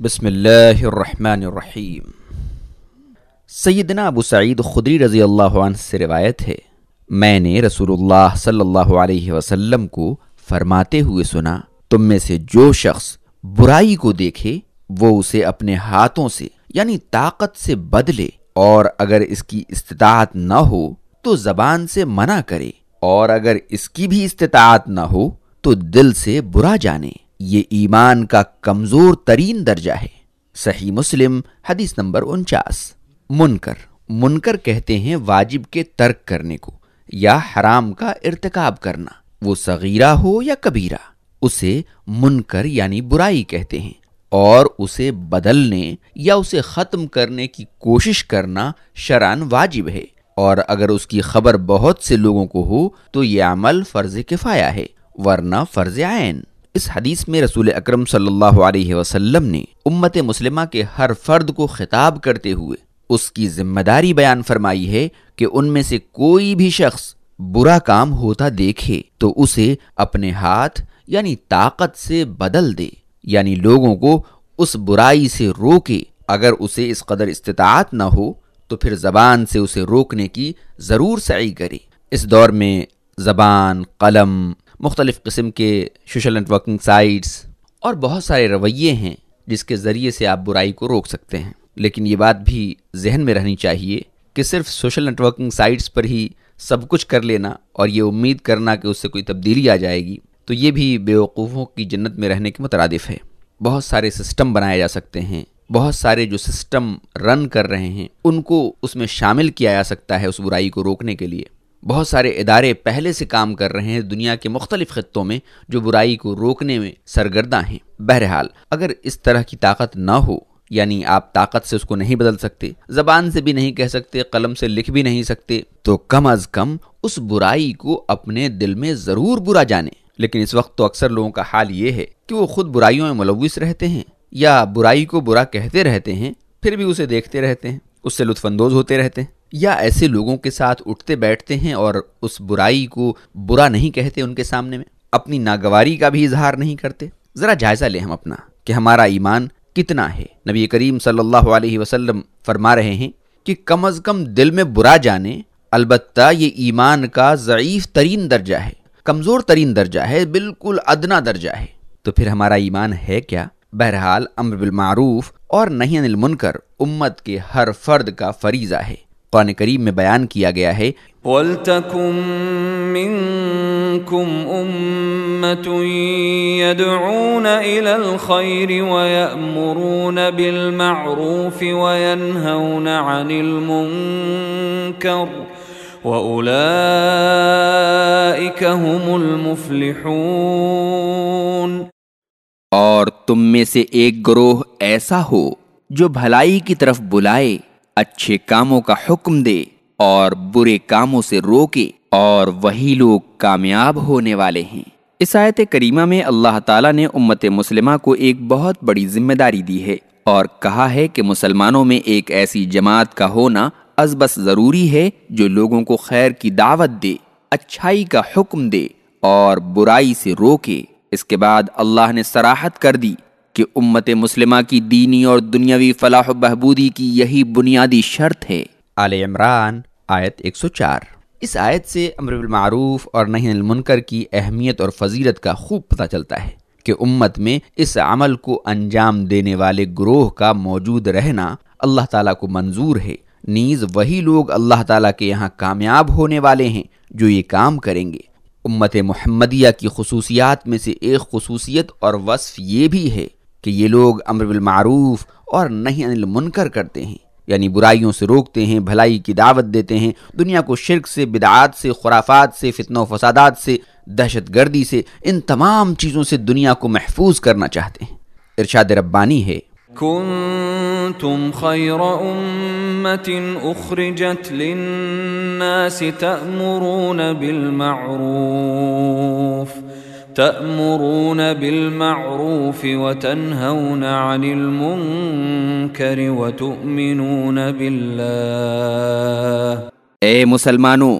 بسم اللہ الرحمن الرحیم۔ سیدنا ابو سعید خدری رضی اللہ عنہ سے روایت ہے، میں نے رسول اللہ صلی اللہ علیہ وسلم کو فرماتے ہوئے سنا، تم میں سے جو شخص برائی کو دیکھے، وہ اسے اپنے ہاتھوں سے یعنی طاقت سے بدلے، اور اگر اس کی استطاعت نہ ہو، تو زبان سے منع کرے، اور اگر اس کی بھی استطاعت نہ ہو، تو دل سے برا جانے۔ یہ ایمان کا کمزور ترین درجہ ہے۔ صحیح مسلم، حدیث نمبر انچاس۔ منکر منکر کہتے ہیں واجب کے ترک کرنے کو یا حرام کا ارتکاب کرنا۔ وہ صغیرہ ہو یا کبیرہ، اسے منکر یعنی برائی کہتے ہیں اور اسے بدلنے یا اسے ختم کرنے کی کوشش کرنا شران واجب ہے۔ اور اگر اس کی خبر بہت سے لوگوں کو ہو تو یہ عمل فرض کفایا ہے، ورنہ فرض عین۔ اس حدیث میں رسول اکرم صلی اللہ علیہ وسلم نے امت مسلمہ کے ہر فرد کو خطاب کرتے ہوئے اس کی ذمہ داری بیان فرمائی ہے کہ ان میں سے کوئی بھی شخص برا کام ہوتا دیکھے تو اسے اپنے ہاتھ یعنی طاقت سے بدل دے یعنی لوگوں کو اس برائی سے روکے۔ اگر اسے اس قدر استطاعت نہ ہو تو پھر زبان سے اسے روکنے کی ضرور سعی کرے۔ اس دور میں زبان، قلم مختلف قسم کے سوشل نیٹورکنگ سائٹس اور بہت سارے رویے ہیں جس کے ذریعے سے آپ برائی کو روک سکتے ہیں۔ لیکن یہ بات بھی ذہن میں رہنی چاہیے کہ صرف سوشل نیٹورکنگ سائٹس پر ہی سب کچھ کر لینا اور یہ امید کرنا کہ اس سے کوئی تبدیلی آ جائے گی، تو یہ بھی بیوقوفوں کی جنت میں رہنے کے مترادف ہے۔ بہت سارے سسٹم بنائے جا سکتے ہیں، بہت سارے جو سسٹم رن کر رہے ہیں، ان کو اس میں شامل کیا جا سکتا ہے اس برائی کو روکنے کے لیے۔ بہت سارے ادارے پہلے سے کام کر رہے ہیں دنیا کے مختلف خطوں میں جو برائی کو روکنے میں سرگرداں ہیں۔ بہرحال، اگر اس طرح کی طاقت نہ ہو یعنی آپ طاقت سے اس کو نہیں بدل سکتے، زبان سے بھی نہیں کہہ سکتے، قلم سے لکھ بھی نہیں سکتے، تو کم از کم اس برائی کو اپنے دل میں ضرور برا جانے۔ لیکن اس وقت تو اکثر لوگوں کا حال یہ ہے کہ وہ خود برائیوں میں ملوث رہتے ہیں، یا برائی کو برا کہتے رہتے ہیں، پھر بھی اسے دیکھتے رہتے ہیں، اس سے لطف اندوز ہوتے رہتے ہیں۔ یا ایسے لوگوں کے ساتھ اٹھتے بیٹھتے ہیں اور اس برائی کو برا نہیں کہتے ان کے سامنے میں؟ اپنی ناگواری کا بھی اظہار نہیں کرتے؟ ذرا جائزہ لیں ہم اپنا کہ ہمارا ایمان کتنا ہے۔ نبی کریم صلی اللہ علیہ وسلم فرما رہے ہیں کہ کم از کم دل میں برا جانے، البتہ یہ ایمان کا ضعیف ترین درجہ ہے، کمزور ترین درجہ ہے، بالکل ادنا درجہ ہے۔ تو پھر ہمارا ایمان ہے کیا؟ بہرحال، امر بالمعروف اور نہیں انل منکر امت کے ہر فرد کا فریضہ ہے۔ قرآن کریم میں بیان کیا گیا ہے۔ وَلْتَكُمْ مِنْكُمْ أُمَّةٌ يَدْعُونَ إِلَى الْخَيْرِ وَيَأْمُرُونَ بِالْمَعْرُوفِ وَيَنْهَوْنَ عَنِ الْمُنْكَرِ وَأُولَئِكَ هُمُ الْمُفْلِحُونَ۔ اور تم میں سے ایک گروہ ایسا ہو جو بھلائی کی طرف بلائے۔ اچھے کاموں کا حکم دے اور برے کاموں سے روکے اور وہی لوگ کامیاب ہونے والے ہیں۔ اس آیت کریمہ میں اللہ تعالیٰ نے امت مسلمہ کو ایک بہت بڑی ذمہ داری دی ہے اور کہا ہے کہ مسلمانوں میں ایک ایسی جماعت کا ہونا از بس ضروری ہے جو لوگوں کو خیر کی دعوت دے، اچھائی کا حکم دے اور برائی سے روکے۔ اس کے بعد اللہ نے سراحت کر دی۔ کہ امت مسلمہ کی دینی اور دنیاوی فلاح و بہبودی کی یہی بنیادی شرط ہے۔ آل عمران، آیت 104 اس آیت سے امر بالمعروف اور نہیں المنکر کی اہمیت اور فضیلت کا خوب پتہ چلتا ہے کہ امت میں اس عمل کو انجام دینے والے گروہ کا موجود رہنا اللہ تعالیٰ کو منظور ہے۔ نیز وہی لوگ اللہ تعالیٰ کے یہاں کامیاب ہونے والے ہیں جو یہ کام کریں گے۔ امت محمدیہ کی خصوصیات میں سے ایک خصوصیت اور وصف یہ بھی ہے کہ یہ لوگ امر بالمعروف اور نہیں انل منکر کرتے ہیں یعنی برائیوں سے روکتے ہیں، بھلائی کی دعوت دیتے ہیں، دنیا کو شرک سے، بدعات سے، خرافات سے فتن و فسادات سے، دہشت گردی سے، ان تمام چیزوں سے دنیا کو محفوظ کرنا چاہتے ہیں۔ ارشاد ربانی ہے۔ كنتم خير أمة أخرجت للناس تأمرون بالمعروف۔ تأمرون بالمعروف وتنهون عن المنكر وتؤمنون بالله. اے مسلمانوں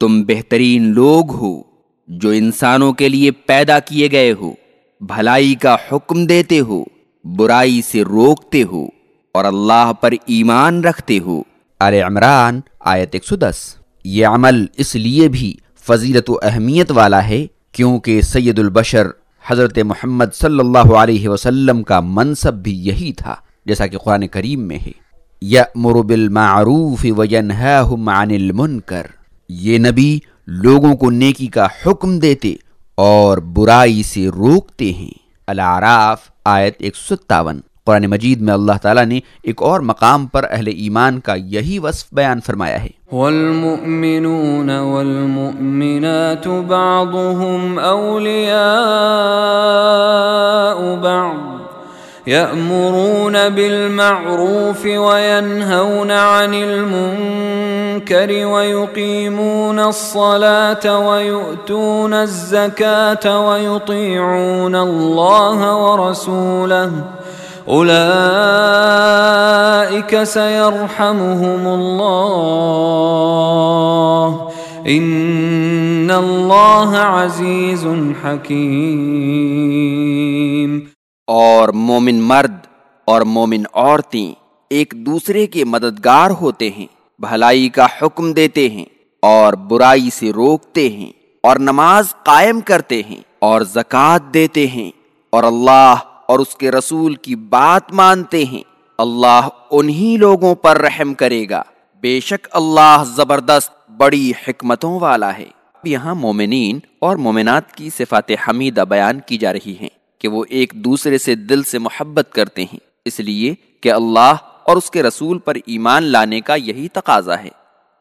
تم بہترین لوگ ہو جو انسانوں کے لیے پیدا کیے گئے ہو بھلائی کا حکم دیتے ہو برائی سے روکتے ہو اور اللہ پر ایمان رکھتے ہو۔ ارے عمران آیت 110 یہ عمل اس لیے بھی فضیلت و اہمیت والا ہے کیونکہ سید البشر حضرت محمد صلی اللہ علیہ وسلم کا منصب بھی یہی تھا، جیسا کہ قرآن کریم میں ہے۔ یأمر بالمعروف وینہاہم عن المنکر۔ یہ نبی لوگوں کو نیکی کا حکم دیتے اور برائی سے روکتے ہیں۔ العراف آیت ایک سو ستاون۔ قرآن مجید میں اللہ تعالیٰ نے ایک اور مقام پر اہل ایمان کا یہی وصف بیان فرمایا ہے۔ والمؤمنون والمؤمنات بعضهم اولیاء بعض، يأمرون بالمعروف وينهون عن المنكر ويقيمون الصلاة ويؤتون الزكاة ويطيعون الله ورسوله۔ أولئك سيرحمهم الله. إن الله عزيز حكيم. اور مومن مرد اور مومن عورتیں ایک دوسرے کے مددگار ہوتے ہیں، بھلائی کا حکم دیتے ہیں اور برائی سے روکتے ہیں اور نماز قائم کرتے ہیں اور زکوٰۃ دیتے ہیں اور اللہ اور اس کے رسول کی بات مانتے ہیں۔ اللہ انہی لوگوں پر رحم کرے گا۔ بے شک اللہ زبردست بڑی حکمتوں والا ہے۔ یہاں مومنین اور مومنات کی صفات حمیدہ بیان کی جا رہی ہیں کہ وہ ایک دوسرے سے دل سے محبت کرتے ہیں۔ اس لیے کہ اللہ اور اس کے رسول پر ایمان لانے کا یہی تقاضا ہے۔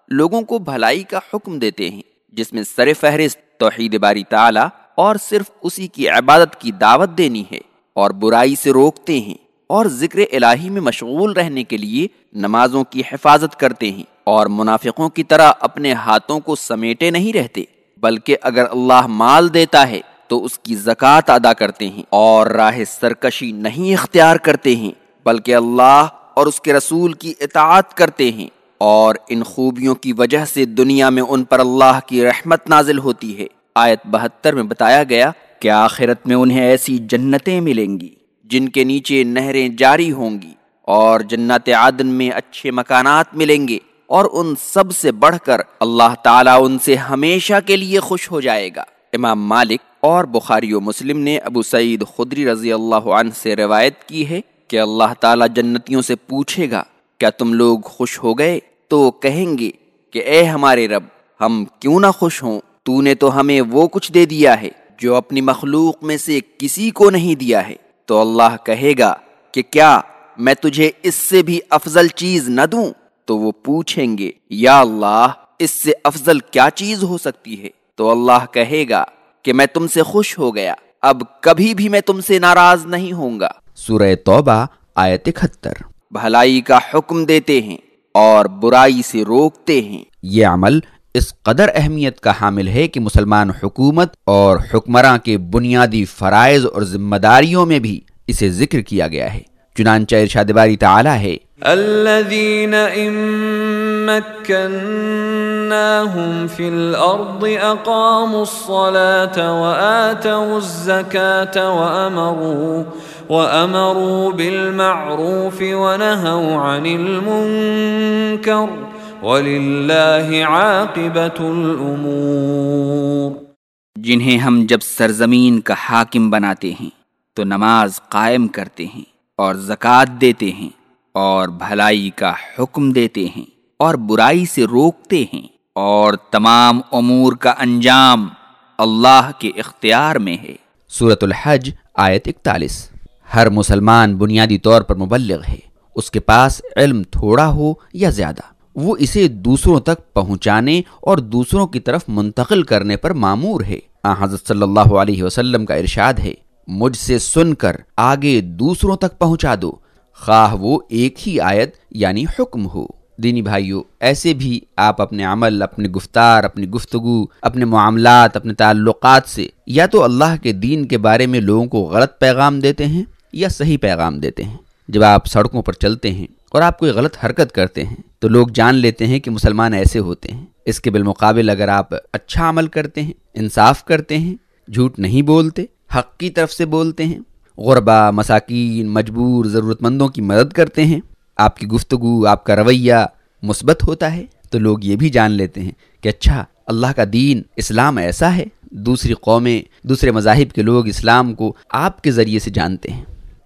لوگوں کو بھلائی کا حکم دیتے ہیں، جس میں سر فہرست توحید باری تعالی اور صرف اسی کی عبادت کی دعوت دینی ہے۔ اور برائی سے روکتے ہیں اور ذکر الہی میں مشغول رہنے کے لیے نمازوں کی حفاظت کرتے ہیں اور منافقوں کی طرح اپنے ہاتھوں کو سمیٹے نہیں رہتے، بلکہ اگر اللہ مال دیتا ہے تو اس کی زکوٰۃ ادا کرتے ہیں اور راہ سرکشی نہیں اختیار کرتے ہیں، بلکہ اللہ اور اس کے رسول کی اطاعت کرتے ہیں۔ اور ان خوبیوں کی وجہ سے دنیا میں ان پر اللہ کی رحمت نازل ہوتی ہے۔ آیت بہتر میں بتایا گیا کہ آخرت میں انہیں ایسی جنتیں ملیں گی جن کے نیچے نہریں جاری ہوں گی اور جنت عدن میں اچھے مکانات ملیں گے اور ان سب سے بڑھ کر اللہ تعالیٰ ان سے ہمیشہ کے لیے خوش ہو جائے گا۔ امام مالک اور بخاری و مسلم نے ابو سعید خدری رضی اللہ عنہ سے روایت کی ہے کہ اللہ تعالیٰ جنتیوں سے پوچھے گا، کیا تم لوگ خوش ہو گئے؟ تو کہیں گے کہ اے ہمارے رب، ہم کیوں نہ خوش ہوں؟ تو نے تو ہمیں وہ کچھ دے دیا ہے۔ جو اپنی مخلوق میں سے کسی کو نہیں دیا ہے تو اللہ کہے گا کہ کیا میں تجھے اس سے بھی افضل چیز نہ دوں؟ تو وہ پوچھیں گے یا اللہ اس سے افضل کیا چیز ہو سکتی ہے؟ تو اللہ کہے گا کہ میں تم سے خوش ہو گیا اب کبھی بھی میں تم سے ناراض نہیں ہوں گا۔ سورہ توبہ آیت اکہتر۔ بھلائی کا حکم دیتے ہیں اور برائی سے روکتے ہیں۔ یہ عمل اس قدر اہمیت کا حامل ہے کہ مسلمان حکومت اور حکمراں کے بنیادی فرائض اور ذمہ داریوں میں بھی اسے ذکر کیا گیا ہے۔ چنانچہ ارشاد باری تعالی ہے الذين إن مكناهم في الأرض أقاموا الصلاة وآتوا الزكاة وأمروا وأمروا بالمعروف ونهوا عن المنكر ولله عاقبة الأمور جنہیں ہم جب سرزمین کا حاکم بناتے ہیں تو نماز قائم کرتے ہیں اور زکوٰۃ دیتے ہیں اور بھلائی کا حکم دیتے ہیں اور برائی سے روکتے ہیں اور تمام امور کا انجام اللہ کے اختیار میں ہے۔ صورت الحج آیت اکتالیس۔ ہر مسلمان بنیادی طور پر مبلغ ہے اس کے پاس علم تھوڑا ہو یا زیادہ۔ وہ اسے دوسروں تک پہنچانے اور دوسروں کی طرف منتقل کرنے پر معمور ہے۔ آ، حضرت صلی اللہ علیہ وسلم کا ارشاد ہے، مجھ سے سن کر آگے دوسروں تک پہنچا دو، خواہ وہ ایک ہی آیت یعنی حکم ہو۔ دینی بھائیو، ایسے بھی آپ اپنے عمل اپنے گفتار، اپنی گفتگو، اپنے معاملات، اپنے تعلقات سے یا تو اللہ کے دین کے بارے میں لوگوں کو غلط پیغام دیتے ہیں یا صحیح پیغام دیتے ہیں۔ جب آپ سڑکوں پر چلتے ہیں اور آپ کوئی غلط حرکت کرتے ہیں، تو لوگ جان لیتے ہیں کہ مسلمان ایسے ہوتے ہیں۔ اس کے بالمقابل اگر آپ اچھا عمل کرتے ہیں، انصاف کرتے ہیں، جھوٹ نہیں بولتے، حق کی طرف سے بولتے ہیں، غربا، مساکین، مجبور ضرورت مندوں کی مدد کرتے ہیں، آپ کی گفتگو، آپ کا رویہ مثبت ہوتا ہے، تو لوگ یہ بھی جان لیتے ہیں کہ اچھا اللہ کا دین اسلام ایسا ہے۔ دوسری قومیں، دوسرے مذاہب کے لوگ اسلام کو آپ کے ذریعے سے جانتے ہیں۔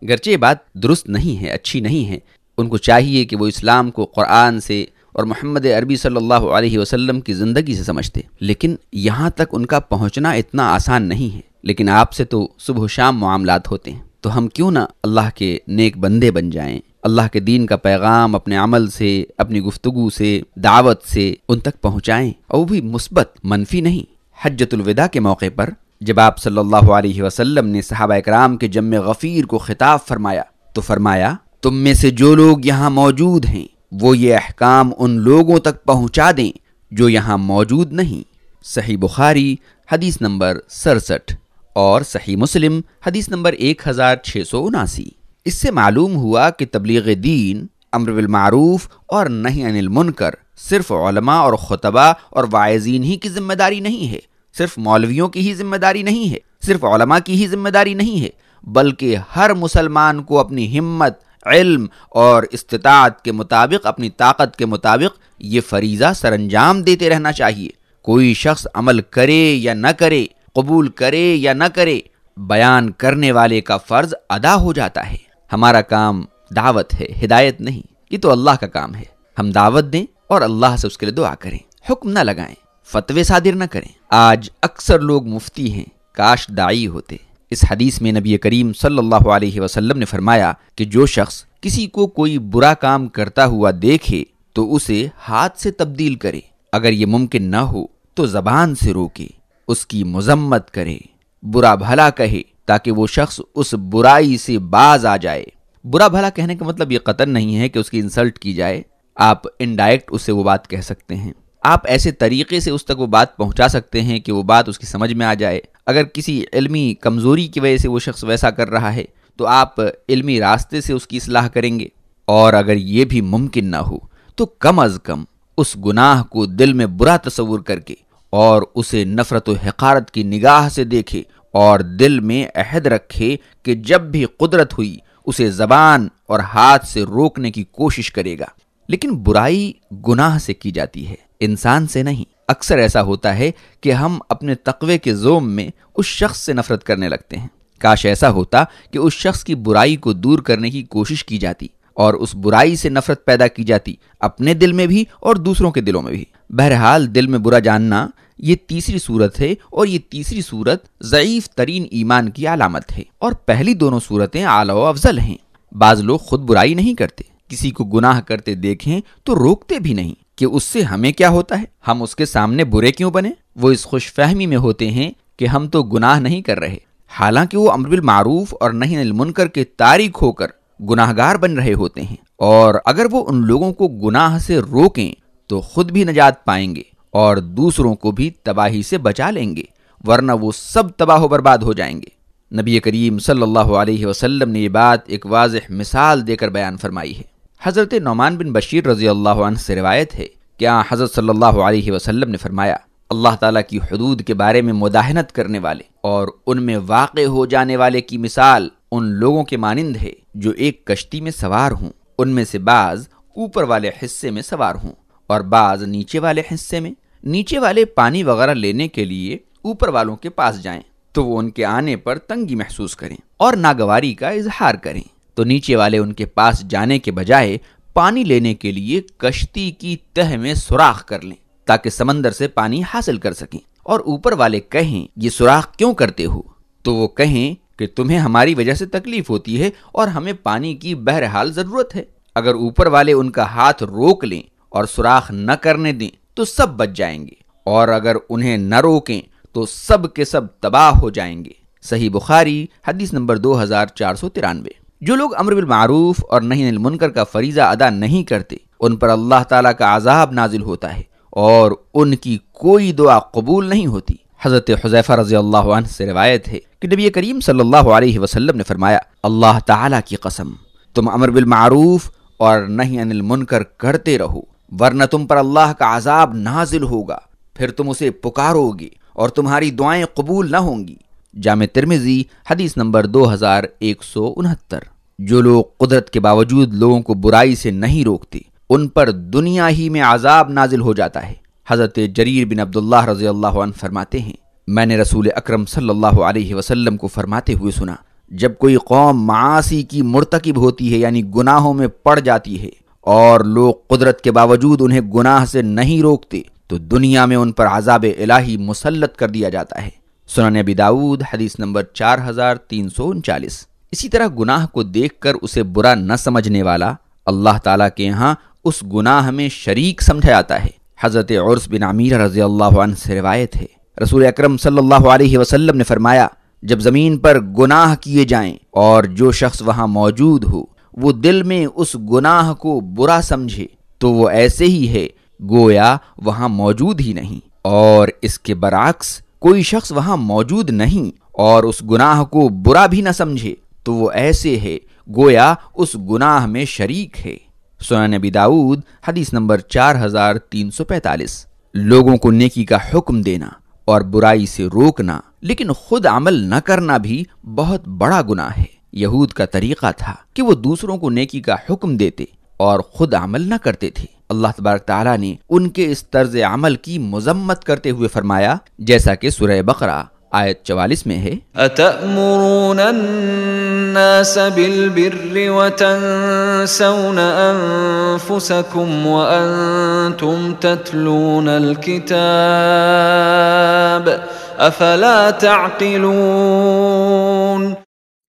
گرچہ یہ بات درست نہیں ہے، اچھی نہیں ہے ان کو چاہیے کہ وہ اسلام کو قرآن سے اور محمد عربی صلی اللہ علیہ وسلم کی زندگی سے سمجھتے۔ لیکن یہاں تک ان کا پہنچنا اتنا آسان نہیں ہے۔ لیکن آپ سے تو صبح و شام معاملات ہوتے ہیں۔ تو ہم کیوں نہ اللہ کے نیک بندے بن جائیں۔ اللہ کے دین کا پیغام اپنے عمل سے، اپنی گفتگو سے، دعوت سے ان تک پہنچائیں۔ اور وہ بھی مثبت، منفی نہیں۔ حجت الوداع کے موقع پر جب آپ صلی اللہ علیہ وسلم نے صحابہ اکرام کے جم غفیر کو خطاب فرمایا، تو فرمایا تم میں سے جو لوگ یہاں موجود ہیں، وہ یہ احکام ان لوگوں تک پہنچا دیں جو یہاں موجود نہیں۔ صحیح بخاری، حدیث نمبر سڑسٹھ اور صحیح مسلم، حدیث نمبر ایک ہزار چھ سو اناسی۔ اس سے معلوم ہوا کہ تبلیغ دین، امر بالمعروف اور نہیں عن المنکر صرف علماء اور خطبہ اور واعظین ہی کی ذمہ داری نہیں ہے۔ صرف مولویوں کی ہی ذمہ داری نہیں ہے۔ صرف علماء کی ہی ذمہ داری نہیں ہے، بلکہ ہر مسلمان کو اپنی ہمت علم اور استطاعت کے مطابق، اپنی طاقت کے مطابق یہ فریضہ سر انجام دیتے رہنا چاہیے۔ کوئی شخص عمل کرے یا نہ کرے، قبول کرے یا نہ کرے، بیان کرنے والے کا فرض ادا ہو جاتا ہے۔ ہمارا کام دعوت ہے، ہدایت نہیں۔ یہ تو اللہ کا کام ہے۔ ہم دعوت دیں اور اللہ سے اس کے لیے دعا کریں۔ حکم نہ لگائیں، فتوے صادر نہ کریں۔ آج اکثر لوگ مفتی ہیں، کاش دائی ہوتے۔ اس حدیث میں نبی کریم صلی اللہ علیہ وسلم نے فرمایا کہ جو شخص کسی کو کوئی برا کام کرتا ہوا دیکھے تو اسے ہاتھ سے تبدیل کرے۔ اگر یہ ممکن نہ ہو تو زبان سے روکے، اس کی مذمت کرے، برا بھلا کہے تاکہ وہ شخص اس برائی سے باز آ جائے۔ برا بھلا کہنے کا مطلب یہ قطر نہیں ہے کہ اس کی انسلٹ کی جائے۔ آپ انڈائریکٹ اسے وہ بات کہہ سکتے ہیں۔ آپ ایسے طریقے سے اس تک وہ بات پہنچا سکتے ہیں کہ وہ بات اس کی سمجھ میں آ جائے۔ اگر کسی علمی کمزوری کی وجہ سے وہ شخص ویسا کر رہا ہے، تو آپ علمی راستے سے اس کی اصلاح کریں گے۔ اور اگر یہ بھی ممکن نہ ہو، تو کم از کم اس گناہ کو دل میں برا تصور کر کے اور اسے نفرت و حقارت کی نگاہ سے دیکھے اور دل میں عہد رکھے کہ جب بھی قدرت ہوئی، اسے زبان اور ہاتھ سے روکنے کی کوشش کرے گا۔ لیکن برائی گناہ سے کی جاتی ہے، انسان سے نہیں۔ اکثر ایسا ہوتا ہے کہ ہم اپنے تقوی کے زوم میں اس شخص سے نفرت کرنے لگتے ہیں۔ کاش ایسا ہوتا کہ اس شخص کی برائی کو دور کرنے کی کوشش کی جاتی اور اس برائی سے نفرت پیدا کی جاتی اپنے دل میں بھی اور دوسروں کے دلوں میں بھی۔ بہرحال دل میں برا جاننا یہ تیسری صورت ہے اور یہ تیسری صورت ضعیف ترین ایمان کی علامت ہے اور پہلی دونوں صورتیں اعلی و افضل ہیں۔ بعض لوگ خود برائی نہیں کرتے، کسی کو گناہ کرتے دیکھیں تو روکتے بھی نہیں۔ کہ اس سے ہمیں کیا ہوتا ہے؟ ہم اس کے سامنے برے کیوں بنے؟ وہ اس خوش فہمی میں ہوتے ہیں کہ ہم تو گناہ نہیں کر رہے۔ حالانکہ وہ امر بالمعروف اور نہیں المنکر کے تاریخ ہو کر گناہ گار بن رہے ہوتے ہیں۔ اور اگر وہ ان لوگوں کو گناہ سے روکیں، تو خود بھی نجات پائیں گے اور دوسروں کو بھی تباہی سے بچا لیں گے، ورنہ وہ سب تباہ و برباد ہو جائیں گے۔ نبی کریم صلی اللہ علیہ وسلم نے یہ بات ایک واضح مثال دے کر بیان فرمائی ہے۔ حضرت نعمان بن بشیر رضی اللہ عنہ سے روایت ہے کہ حضرت صلی اللہ علیہ وسلم نے فرمایا، اللہ تعالیٰ کی حدود کے بارے میں مداحنت کرنے والے اور ان میں واقع ہو جانے والے کی مثال ان لوگوں کے مانند ہے جو ایک کشتی میں سوار ہوں۔ ان میں سے بعض اوپر والے حصے میں سوار ہوں اور بعض نیچے والے حصے میں۔ نیچے والے پانی وغیرہ لینے کے لیے اوپر والوں کے پاس جائیں تو وہ ان کے آنے پر تنگی محسوس کریں اور ناگواری کا اظہار کریں۔ تو نیچے والے ان کے پاس جانے کے بجائے پانی لینے کے لیے کشتی کی تہ میں سوراخ کر لیں تاکہ سمندر سے پانی حاصل کر سکیں۔ اور اوپر والے کہیں، یہ سوراخ کیوں کرتے ہو؟ تو وہ کہیں کہ، تمہیں ہماری وجہ سے تکلیف ہوتی ہے اور ہمیں پانی کی بہرحال ضرورت ہے۔ اگر اوپر والے ان کا ہاتھ روک لیں اور سوراخ نہ کرنے دیں، تو سب بچ جائیں گے۔ اور اگر انہیں نہ روکیں، تو سب کے سب تباہ ہو جائیں گے۔ صحیح بخاری، حدیث نمبر دو ہزار چار سو ترانوے۔ جو لوگ امر بالمعروف اور نہیں المنکر کا فریضہ ادا نہیں کرتے، ان پر اللہ تعالیٰ کا عذاب نازل ہوتا ہے اور ان کی کوئی دعا قبول نہیں ہوتی۔ حضرت حضیفہ رضی اللہ عنہ سے روایت ہے کہ نبی کریم صلی اللہ علیہ وسلم نے فرمایا، اللہ تعالیٰ کی قسم، تم امر بالمعروف اور نہیں عن المنکر کرتے رہو، ورنہ تم پر اللہ کا عذاب نازل ہوگا۔ پھر تم اسے پکارو گے اور تمہاری دعائیں قبول نہ ہوں گی۔ جامع ترمیزی حدیث نمبر دو ہزار ایک سو انہتر۔ جو لوگ قدرت کے باوجود لوگوں کو برائی سے نہیں روکتے، ان پر دنیا ہی میں عذاب نازل ہو جاتا ہے۔ حضرت جریر بن عبداللہ رضی اللہ عنہ فرماتے ہیں، میں نے رسول اکرم صلی اللہ علیہ وسلم کو فرماتے ہوئے سنا، جب کوئی قوم معاشی کی مرتکب ہوتی ہے یعنی گناہوں میں پڑ جاتی ہے، اور لوگ قدرت کے باوجود انہیں گناہ سے نہیں روکتے، تو دنیا میں ان پر عذاب الہی مسلط کر دیا جاتا ہے۔ سنن ابی داود، حدیث نمبر چار ہزار تین سو انچالیس۔ اسی طرح گناہ کو دیکھ کر اسے برا نہ سمجھنے والا اللہ تعالیٰ کے یہاں اس گناہ میں شریک سمجھا جاتا ہے۔ حضرت عرس بن عمیر رضی اللہ عنہ سے روایت ہے۔ رسول اکرم صلی اللہ علیہ وسلم نے فرمایا، جب زمین پر گناہ کیے جائیں اور جو شخص وہاں موجود ہو، وہ دل میں اس گناہ کو برا سمجھے، تو وہ ایسے ہی ہے، گویا وہاں موجود ہی نہیں۔ اور اس کے برعکس، کوئی شخص وہاں موجود نہیں اور اس گناہ کو برا بھی نہ سمجھے۔ تو وہ ایسے ہے، گویا اس گناہ میں شریک ہے۔ سنن نبی داود حدیث نمبر چار ہزار تین سو پینتالیس۔ لوگوں کو نیکی کا حکم دینا اور برائی سے روکنا، لیکن خود عمل نہ کرنا بھی بہت بڑا گناہ ہے۔ یہود کا طریقہ تھا کہ وہ دوسروں کو نیکی کا حکم دیتے اور خود عمل نہ کرتے تھے۔ اللہ تبارک تعالیٰ نے ان کے اس طرز عمل کی مذمت کرتے ہوئے فرمایا، جیسا کہ سورہ بقرہ آیت چوالیس میں ہے۔ اتأمرون الناس بالبر وتنسون انفسكم وانتم تتلون الكتاب افلا تعقلون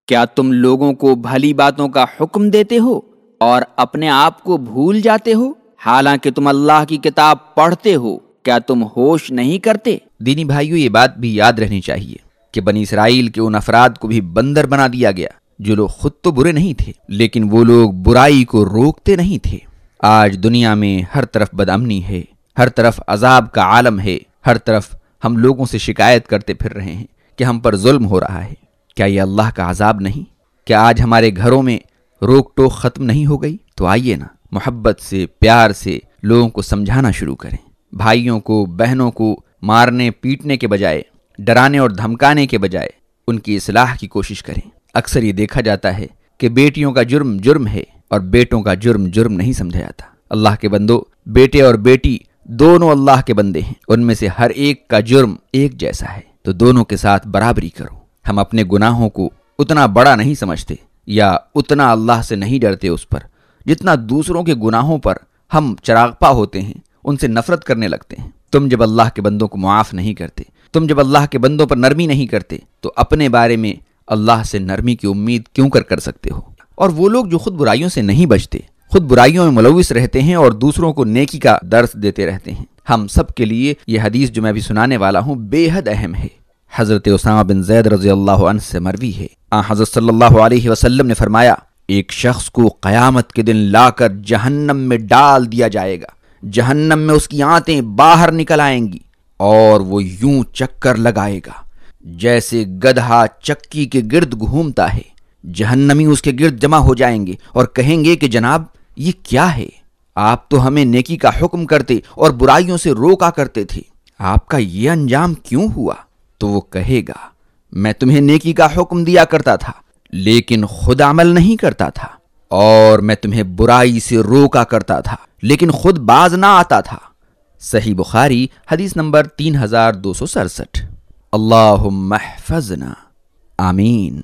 کیا تم لوگوں کو بھلی باتوں کا حکم دیتے ہو اور اپنے آپ کو بھول جاتے ہو؟ حالانکہ تم اللہ کی کتاب پڑھتے ہو۔ کیا تم ہوش نہیں کرتے؟ دینی بھائیو، یہ بات بھی یاد رہنی چاہیے کہ بنی اسرائیل کے ان افراد کو بھی بندر بنا دیا گیا، جو لوگ خود تو برے نہیں تھے، لیکن وہ لوگ برائی کو روکتے نہیں تھے۔ آج دنیا میں ہر طرف بدامنی ہے، ہر طرف عذاب کا عالم ہے، ہر طرف ہم لوگوں سے شکایت کرتے پھر رہے ہیں کہ ہم پر ظلم ہو رہا ہے۔ کیا یہ اللہ کا عذاب نہیں؟ کیا آج ہمارے گھروں میں روک ٹوک ختم نہیں ہو گئی؟ تو آئیے نا، محبت سے، پیار سے لوگوں کو سمجھانا شروع کریں۔ بھائیوں کو، بہنوں کو مارنے، پیٹنے کے بجائے، ڈرانے اور دھمکانے کے بجائے ان کی اصلاح کی کوشش کریں۔ اکثر یہ دیکھا جاتا ہے کہ بیٹیوں کا جرم جرم ہے اور بیٹوں کا جرم جرم نہیں سمجھا جاتا۔ اللہ کے بندو، بیٹے اور بیٹی دونوں اللہ کے بندے ہیں۔ ان میں سے ہر ایک کا جرم ایک جیسا ہے۔ تو دونوں کے ساتھ برابری کرو۔ ہم اپنے گناہوں کو اتنا بڑا نہیں سمجھتے یا اتنا اللہ سے نہیں ڈرتے اس پر، جتنا دوسروں کے گناہوں پر ہم چراغپا ہوتے ہیں۔ ان سے نفرت کرنے لگتے ہیں۔ تم جب اللہ کے بندوں کو معاف نہیں کرتے، تم جب اللہ کے بندوں پر نرمی نہیں کرتے، تو اپنے بارے میں اللہ سے نرمی کی امید کیوں کر کر سکتے ہو؟ اور وہ لوگ جو خود برائیوں سے نہیں بچتے، خود برائیوں میں ملوث رہتے ہیں اور دوسروں کو نیکی کا درس دیتے رہتے ہیں۔ ہم سب کے لیے یہ حدیث جو میں بھی سنانے والا ہوں بے حد اہم ہے۔ حضرت اسامہ بن زید رضی اللہ عنہ سے مروی ہے۔ آن حضرت صلی اللہ علیہ وسلم نے فرمایا، ایک شخص کو قیامت کے دن لا کر جہنم میں ڈال دیا جائے گا۔ جہنم میں اس کی آنتیں باہر نکل آئیں گی اور وہ یوں چکر لگائے گا جیسے گدھا چکی کے گرد گھومتا ہے۔ جہنمی اس کے گرد جمع ہو جائیں گے اور کہیں گے کہ جناب، یہ کیا ہے؟ آپ تو ہمیں نیکی کا حکم کرتے اور برائیوں سے روکا کرتے تھے۔ آپ کا یہ انجام کیوں ہوا؟ تو وہ کہے گا، میں تمہیں نیکی کا حکم دیا کرتا تھا، لیکن خود عمل نہیں کرتا تھا۔ اور میں تمہیں برائی سے روکا کرتا تھا، لیکن خود باز نہ آتا تھا۔ صحیح بخاری، حدیث نمبر تین ہزار دو سو سڑسٹھ۔ اللہ محفظنا آمین۔